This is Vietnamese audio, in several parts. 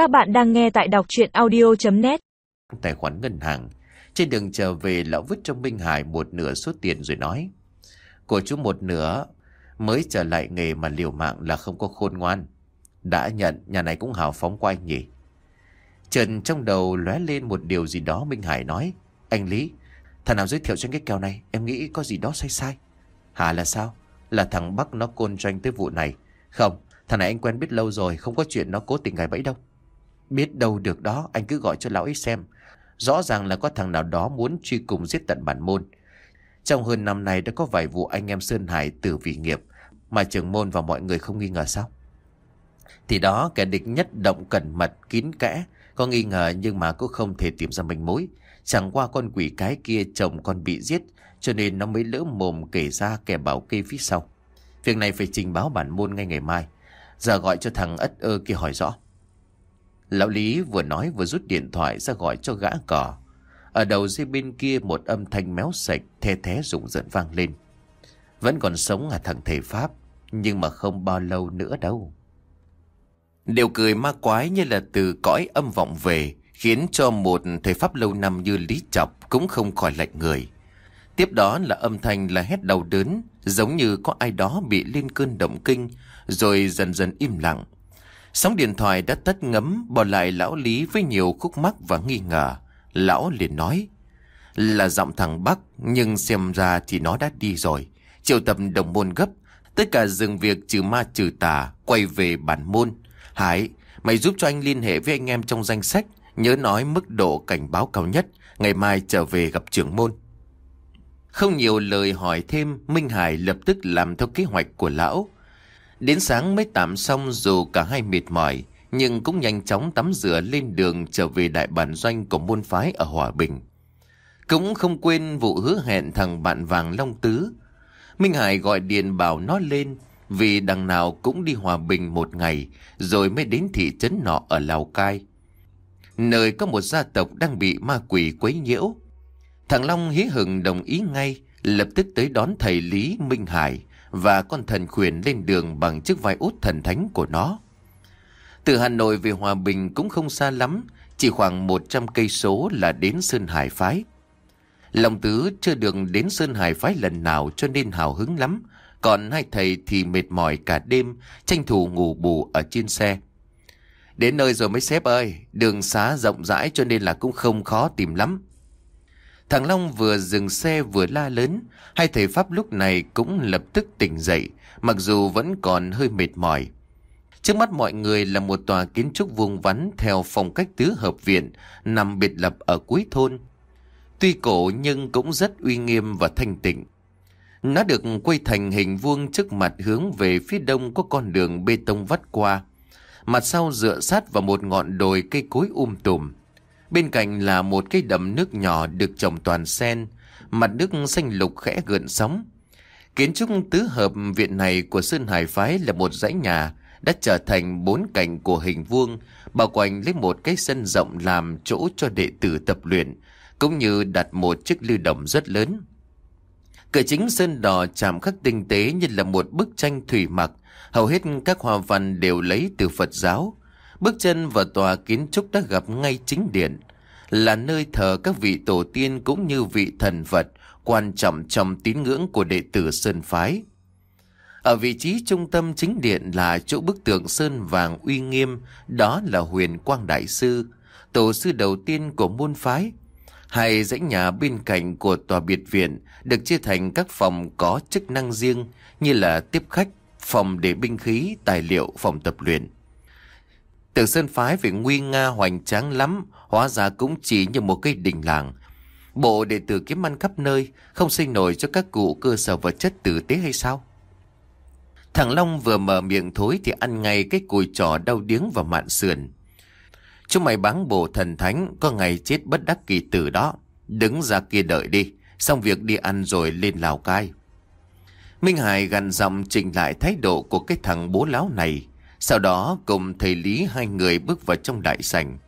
Các bạn đang nghe tại đọc chuyện audio.net Tài khoản ngân hàng. Trên đường trở về, lão vứt cho Minh Hải một nửa số tiền rồi nói, Của chú một nửa mới trở lại nghề mà liều mạng là không có khôn ngoan. Đã nhận, nhà này cũng hào phóng quay nhỉ. Trần trong đầu lóe lên một điều gì đó Minh Hải nói, Anh Lý, Thằng nào giới thiệu cho anh cái kèo này? Em nghĩ có gì đó sai sai. Hả, là sao? Là thằng Bắc nó côn doanh tới vụ này. Không, Thằng này anh quen biết lâu rồi, Không có chuyện nó cố tình gài bẫy đâu. Biết đâu được đó, Anh cứ gọi cho lão ấy xem. Rõ ràng là có thằng nào đó muốn truy cùng giết tận bản môn. Trong hơn năm nay đã có vài vụ anh em Sơn Hải tử vì nghiệp Mà trưởng môn và mọi người không nghi ngờ sao? Thì đó, kẻ địch nhất động cẩn mật, kín kẽ, Có nghi ngờ nhưng mà cũng không thể tìm ra manh mối. Chẳng qua con quỷ cái kia chồng con bị giết, Cho nên nó mới lỡ mồm kể ra kẻ bảo kê phía sau. Việc này phải trình báo bản môn ngay ngày mai. Giờ gọi cho thằng ất ơ kia hỏi rõ. Lão Lý vừa nói vừa rút điện thoại ra gọi cho gã cỏ Ở đầu dây bên kia một âm thanh méo sạch, The thế rụng rợn vang lên. Vẫn còn sống à thằng thầy Pháp, Nhưng mà không bao lâu nữa đâu. Điều cười ma quái như là từ cõi âm vọng về, Khiến cho một thầy Pháp lâu năm như Lý Chọc Cũng không khỏi lạnh người. Tiếp đó là âm thanh là hét đau đớn, Giống như có ai đó bị lên cơn động kinh, Rồi dần dần im lặng. Sóng điện thoại đã tắt ngấm, Bỏ lại lão Lý với nhiều khúc mắc và nghi ngờ. Lão liền nói, Là giọng thằng Bắc, Nhưng xem ra thì nó đã đi rồi. Triệu tập đồng môn gấp, Tất cả dừng việc trừ ma trừ tà, Quay về bản môn. Hải, Mày giúp cho anh liên hệ với anh em trong danh sách, Nhớ nói mức độ cảnh báo cao nhất, Ngày mai trở về gặp trưởng môn. Không nhiều lời hỏi thêm, Minh Hải lập tức làm theo kế hoạch của lão. Đến sáng mới tạm xong dù cả hai mệt mỏi, Nhưng cũng nhanh chóng tắm rửa lên đường trở về đại bản doanh của môn phái ở Hòa Bình. Cũng không quên vụ hứa hẹn thằng bạn vàng Long Tứ. Minh Hải gọi điện bảo nó lên Vì đằng nào cũng đi Hòa Bình một ngày, Rồi mới đến thị trấn nọ ở Lào Cai. Nơi có một gia tộc đang bị ma quỷ quấy nhiễu. Thằng Long hí hừng đồng ý ngay, Lập tức tới đón thầy Lý Minh Hải và con thần khuyển lên đường bằng chiếc vai út thần thánh của nó. Từ Hà Nội về Hòa Bình cũng không xa lắm, chỉ khoảng 100 cây số là đến Sơn Hải Phái. Lòng tứ chưa được đến Sơn Hải Phái lần nào cho nên hào hứng lắm, còn hai thầy thì mệt mỏi cả đêm, tranh thủ ngủ bù ở trên xe. Đến nơi rồi mấy sếp ơi, đường xá rộng rãi cho nên là cũng không khó tìm lắm. Thằng Long vừa dừng xe vừa la lớn, hai thầy Pháp lúc này cũng lập tức tỉnh dậy, mặc dù vẫn còn hơi mệt mỏi. Trước mắt mọi người là một tòa kiến trúc vuông vắn theo phong cách tứ hợp viện, nằm biệt lập ở cuối thôn. Tuy cổ nhưng cũng rất uy nghiêm và thanh tịnh. Nó được quay thành hình vuông trước mặt hướng về phía đông có con đường bê tông vắt qua. Mặt sau dựa sát vào một ngọn đồi cây cối um tùm. Bên cạnh là một cái đầm nước nhỏ được trồng toàn sen, mặt nước xanh lục khẽ gợn sóng. Kiến trúc tứ hợp viện này của Sơn Hải Phái là một dãy nhà đã trở thành bốn cạnh của hình vuông, bao quanh lấy một cái sân rộng làm chỗ cho đệ tử tập luyện, cũng như đặt một chiếc lưu động rất lớn. Cửa chính sơn đỏ chạm khắc tinh tế như là một bức tranh thủy mặc, hầu hết các hoa văn đều lấy từ Phật giáo, Bước chân vào tòa kiến trúc đã gặp ngay chính điện, là nơi thờ các vị tổ tiên cũng như vị thần Phật quan trọng trong tín ngưỡng của đệ tử Sơn Phái. Ở vị trí trung tâm chính điện là chỗ bức tượng sơn vàng uy nghiêm, đó là huyền Quang Đại Sư, tổ sư đầu tiên của môn phái. Hai dãy nhà bên cạnh của tòa biệt viện được chia thành các phòng có chức năng riêng như là tiếp khách, phòng để binh khí, tài liệu, phòng tập luyện. Tưởng Sơn Phái về nguy nga hoành tráng lắm, hóa ra cũng chỉ như một cây đình làng. Bộ đệ tử kiếm ăn khắp nơi, không sinh nổi cho các cụ cơ sở vật chất tử tế hay sao? Thằng Long vừa mở miệng thối thì ăn ngay cái cùi trò đau điếng và mạn sườn. Chúng mày báng bộ thần thánh, có ngày chết bất đắc kỳ tử đó. Đứng ra kia đợi đi, xong việc đi ăn rồi lên Lào Cai. Minh Hải gần giọng trình lại thái độ của cái thằng bố láo này. Sau đó cùng thầy Lý hai người bước vào trong đại sảnh.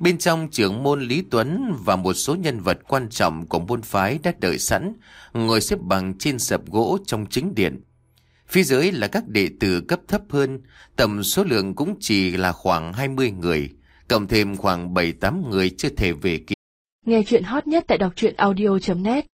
Bên trong trưởng môn Lý Tuấn và một số nhân vật quan trọng của môn phái đã đợi sẵn, ngồi xếp bằng trên sập gỗ trong chính điện. Phía dưới là các đệ tử cấp thấp hơn, tầm số lượng cũng chỉ là khoảng 20 người, cộng thêm khoảng 7-8 người chưa thể về kịp. Nghe chuyện hot nhất tại đọc truyện audio.net